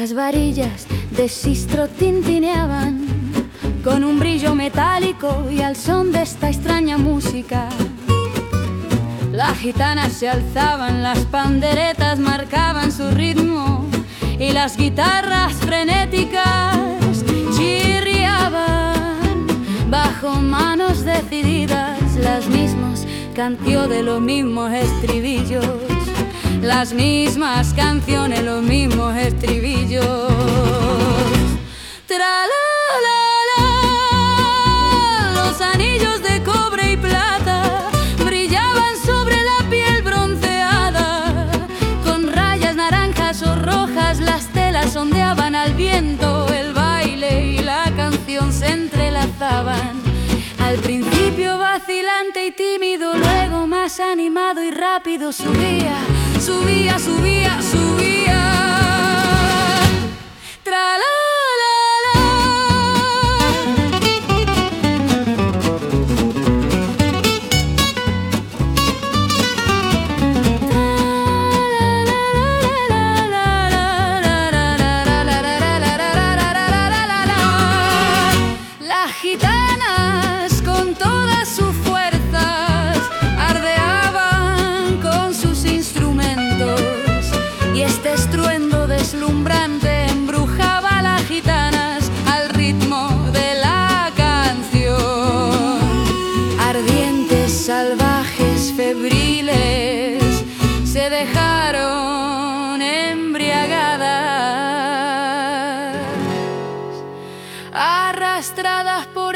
Las varillas de sistro tintineaban con un brillo metálico y al son de esta extraña música. Las gitanas se alzaban, las panderetas marcaban su ritmo y las guitarras frenéticas chirriaban bajo manos decididas. Las mismas canciones de los mismos estribillos, las mismas canciones, los mismos estribillos. Tra los anillos de cobre y plata brillaban sobre la piel bronceada, con rayas naranjas o rojas las telas ondeaban al viento, el baile y la canción se entrelazaban. Al principio vacilante y tímido, luego más animado y rápido subía, gitanas con todas sus fuerzas ardeaban con sus instrumentos y este estruendo deslumbrante embrujaba a las gitanas al ritmo de la canción. Ardientes, salvajes, febriles se dejaron embriagadas arrastradas por